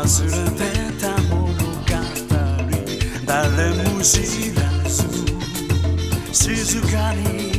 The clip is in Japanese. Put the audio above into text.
忘れてた物語。誰も知らず静かに